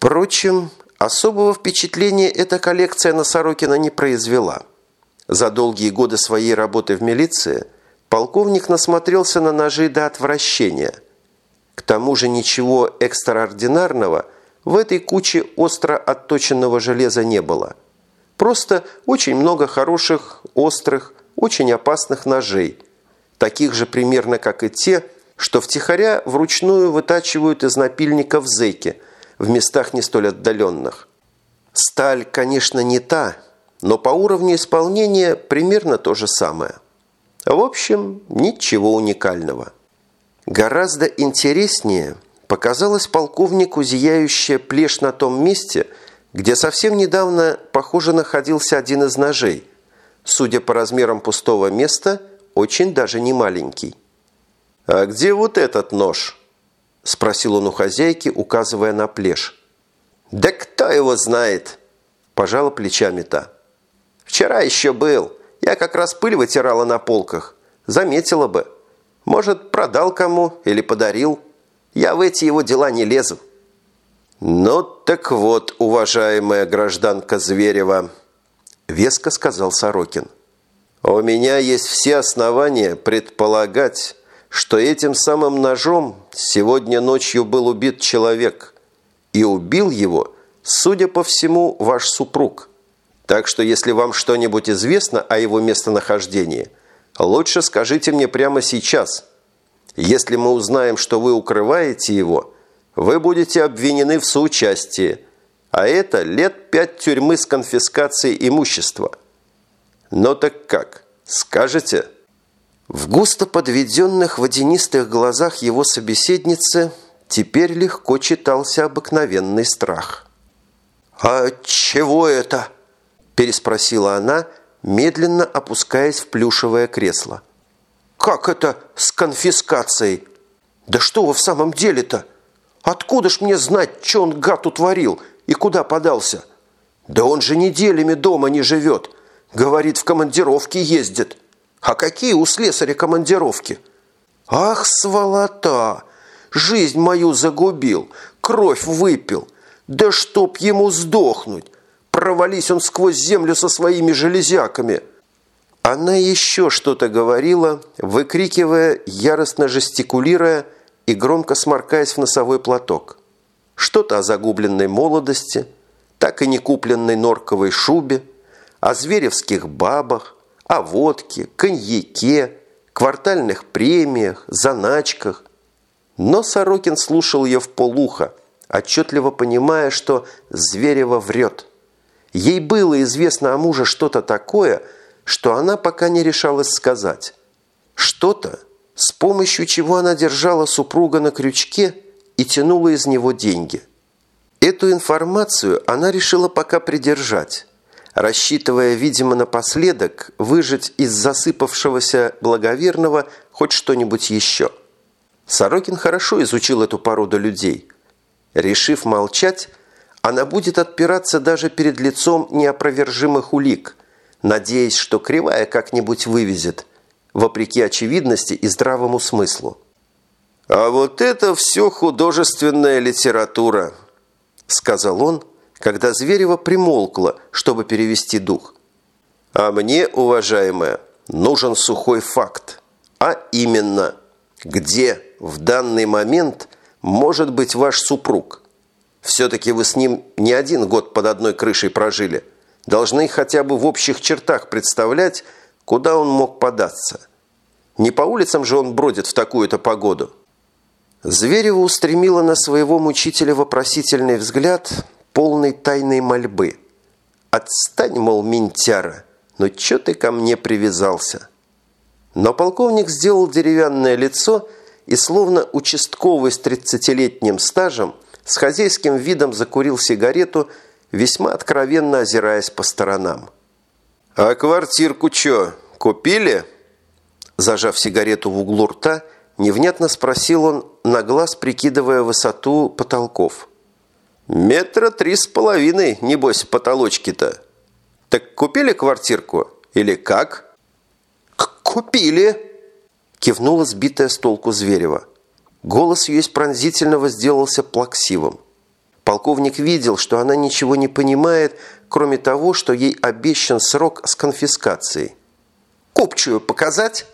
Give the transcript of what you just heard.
Впрочем, особого впечатления эта коллекция на Сорокина не произвела. За долгие годы своей работы в милиции полковник насмотрелся на ножи до отвращения. К тому же ничего экстраординарного в этой куче остро отточенного железа не было. Просто очень много хороших, острых, очень опасных ножей, таких же примерно, как и те, что втихаря вручную вытачивают из напильников зэки в местах не столь отдаленных. Сталь, конечно, не та, но по уровню исполнения примерно то же самое. В общем, ничего уникального. Гораздо интереснее показалась полковнику зияющая плешь на том месте, где совсем недавно, похоже, находился один из ножей. Судя по размерам пустого места, очень даже не маленький. «А где вот этот нож?» – спросил он у хозяйки, указывая на плешь. «Да кто его знает?» – пожала плечами та. «Вчера еще был. Я как раз пыль вытирала на полках. Заметила бы. Может, продал кому или подарил. Я в эти его дела не лезу». «Ну так вот, уважаемая гражданка Зверева», – веско сказал Сорокин. «У меня есть все основания предполагать, что этим самым ножом сегодня ночью был убит человек, и убил его, судя по всему, ваш супруг. Так что если вам что-нибудь известно о его местонахождении, лучше скажите мне прямо сейчас. Если мы узнаем, что вы укрываете его, вы будете обвинены в соучастии, а это лет пять тюрьмы с конфискацией имущества. Но так как, скажете?» В густо подведенных водянистых глазах его собеседницы теперь легко читался обыкновенный страх. «А чего это?» – переспросила она, медленно опускаясь в плюшевое кресло. «Как это с конфискацией? Да что вы в самом деле-то? Откуда ж мне знать, что он гад утворил и куда подался? Да он же неделями дома не живет, говорит, в командировке ездит». А какие у слесаря командировки? Ах, сволота! Жизнь мою загубил, кровь выпил. Да чтоб ему сдохнуть! Провались он сквозь землю со своими железяками. Она еще что-то говорила, выкрикивая, яростно жестикулируя и громко сморкаясь в носовой платок. Что-то о загубленной молодости, так и не купленной норковой шубе, о зверевских бабах, о водке, коньяке, квартальных премиях, заначках. Но Сорокин слушал ее в полухо, отчетливо понимая, что Зверева врет. Ей было известно о муже что-то такое, что она пока не решалась сказать. Что-то, с помощью чего она держала супруга на крючке и тянула из него деньги. Эту информацию она решила пока придержать рассчитывая, видимо, напоследок выжать из засыпавшегося благоверного хоть что-нибудь еще. Сорокин хорошо изучил эту породу людей. Решив молчать, она будет отпираться даже перед лицом неопровержимых улик, надеясь, что кривая как-нибудь вывезет, вопреки очевидности и здравому смыслу. «А вот это все художественная литература», – сказал он, когда Зверева примолкла, чтобы перевести дух. А мне, уважаемая, нужен сухой факт. А именно, где в данный момент может быть ваш супруг? Все-таки вы с ним не один год под одной крышей прожили. Должны хотя бы в общих чертах представлять, куда он мог податься. Не по улицам же он бродит в такую-то погоду. Зверева устремила на своего мучителя вопросительный взгляд – полной тайной мольбы. «Отстань, мол, ментяра, но чё ты ко мне привязался?» Но полковник сделал деревянное лицо и, словно участковый с тридцатилетним стажем, с хозяйским видом закурил сигарету, весьма откровенно озираясь по сторонам. «А квартирку чё, купили?» Зажав сигарету в углу рта, невнятно спросил он, на глаз прикидывая высоту потолков. Метра три с половиной, небось, потолочки-то. Так купили квартирку или как? Купили, кивнула сбитая с толку Зверева. Голос ее из пронзительного сделался плаксивым. Полковник видел, что она ничего не понимает, кроме того, что ей обещан срок с конфискацией. «Купчую показать?»